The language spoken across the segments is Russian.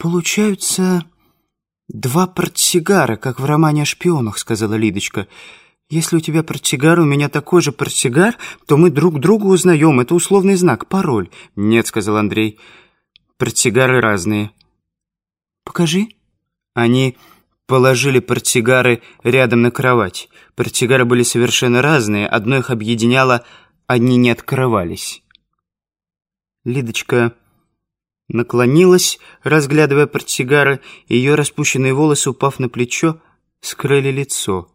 «Получаются два портсигара, как в романе о шпионах», — сказала Лидочка. «Если у тебя портсигар, у меня такой же портсигар, то мы друг друга узнаем. Это условный знак, пароль». «Нет», — сказал Андрей. «Портсигары разные». «Покажи». Они положили портсигары рядом на кровать. Портсигары были совершенно разные. Одно их объединяло, они не открывались. Лидочка наклонилась, разглядывая портсигары, и ее распущенные волосы, упав на плечо, скрыли лицо.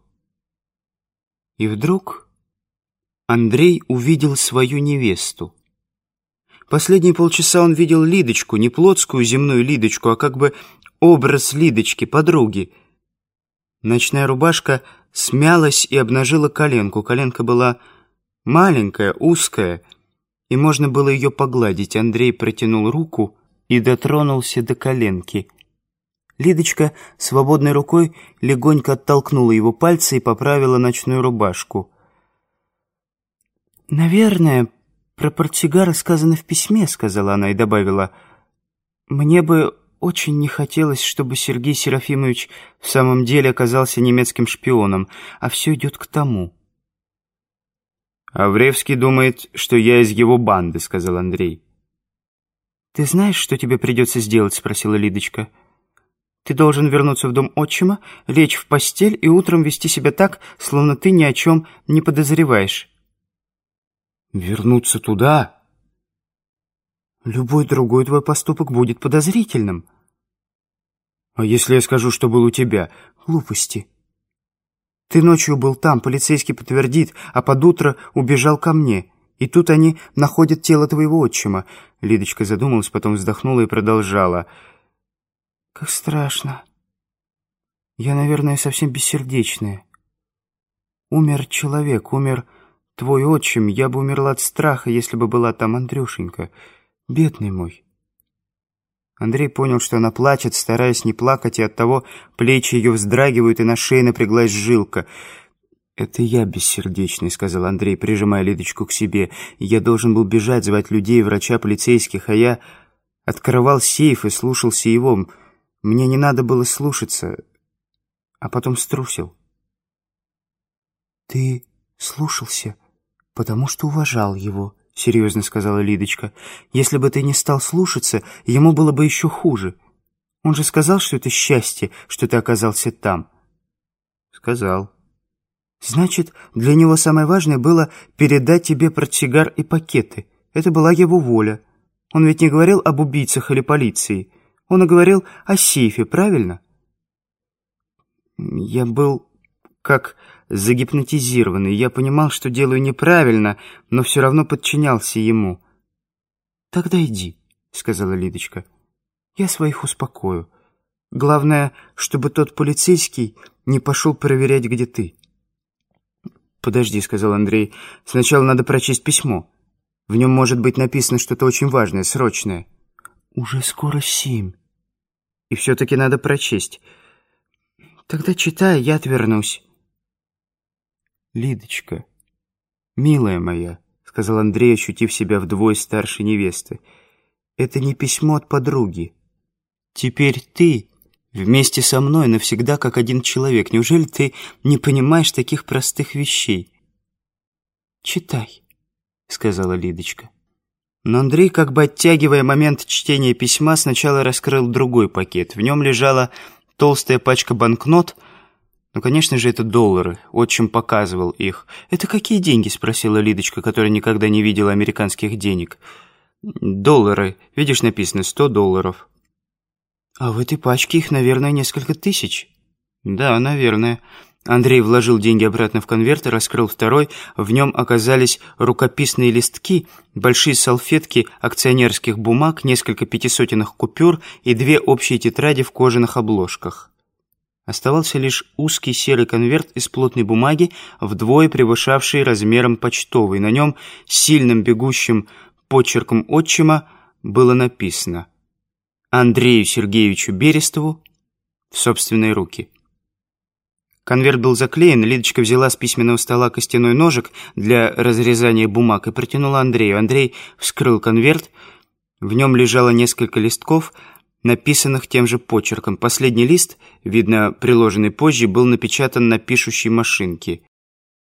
И вдруг Андрей увидел свою невесту. Последние полчаса он видел Лидочку, не плотскую земную Лидочку, а как бы образ Лидочки, подруги. Ночная рубашка смялась и обнажила коленку. Коленка была маленькая, узкая, и можно было ее погладить. Андрей протянул руку и дотронулся до коленки. Лидочка свободной рукой легонько оттолкнула его пальцы и поправила ночную рубашку. «Наверное, про портсигары сказано в письме», — сказала она и добавила. «Мне бы очень не хотелось, чтобы Сергей Серафимович в самом деле оказался немецким шпионом, а все идет к тому». «Авревский думает, что я из его банды», — сказал Андрей. «Ты знаешь, что тебе придется сделать?» — спросила Лидочка. «Ты должен вернуться в дом отчима, лечь в постель и утром вести себя так, словно ты ни о чем не подозреваешь». «Вернуться туда?» «Любой другой твой поступок будет подозрительным». «А если я скажу, что был у тебя?» «Глупости». «Ты ночью был там, полицейский подтвердит, а под утро убежал ко мне». И тут они находят тело твоего отчима». Лидочка задумалась, потом вздохнула и продолжала. «Как страшно. Я, наверное, совсем бессердечная. Умер человек, умер твой отчим. Я бы умерла от страха, если бы была там Андрюшенька. Бедный мой». Андрей понял, что она плачет, стараясь не плакать, и оттого плечи ее вздрагивают, и на шее напряглась жилка — «Это я бессердечный», — сказал Андрей, прижимая Лидочку к себе. «Я должен был бежать, звать людей, врача, полицейских, а я открывал сейф и слушался его. Мне не надо было слушаться, а потом струсил». «Ты слушался, потому что уважал его», — серьезно сказала Лидочка. «Если бы ты не стал слушаться, ему было бы еще хуже. Он же сказал, что это счастье, что ты оказался там». «Сказал». Значит, для него самое важное было передать тебе портсигар и пакеты. Это была его воля. Он ведь не говорил об убийцах или полиции. Он говорил о сейфе, правильно? Я был как загипнотизированный. Я понимал, что делаю неправильно, но все равно подчинялся ему. «Тогда иди», — сказала Лидочка. «Я своих успокою. Главное, чтобы тот полицейский не пошел проверять, где ты». «Подожди», — сказал Андрей. «Сначала надо прочесть письмо. В нем может быть написано что-то очень важное, срочное». «Уже скоро семь». «И все-таки надо прочесть». «Тогда читай, я отвернусь». «Лидочка, милая моя», — сказал Андрей, ощутив себя вдвое старше невесты, — «это не письмо от подруги. Теперь ты Вместе со мной навсегда как один человек. Неужели ты не понимаешь таких простых вещей? «Читай», — сказала Лидочка. Но Андрей, как бы оттягивая момент чтения письма, сначала раскрыл другой пакет. В нем лежала толстая пачка банкнот, ну, конечно же, это доллары. Отчим показывал их. «Это какие деньги?» — спросила Лидочка, которая никогда не видела американских денег. «Доллары. Видишь, написано сто долларов». «А в этой пачке их, наверное, несколько тысяч». «Да, наверное». Андрей вложил деньги обратно в конверт и раскрыл второй. В нем оказались рукописные листки, большие салфетки акционерских бумаг, несколько пятисотенных купюр и две общие тетради в кожаных обложках. Оставался лишь узкий серый конверт из плотной бумаги, вдвое превышавший размером почтовый. На нем сильным бегущим почерком отчима было написано – Андрею Сергеевичу Берестову в собственные руки. Конверт был заклеен, Лидочка взяла с письменного стола костяной ножик для разрезания бумаг и протянула Андрею. Андрей вскрыл конверт, в нем лежало несколько листков, написанных тем же почерком. Последний лист, видно, приложенный позже, был напечатан на пишущей машинке.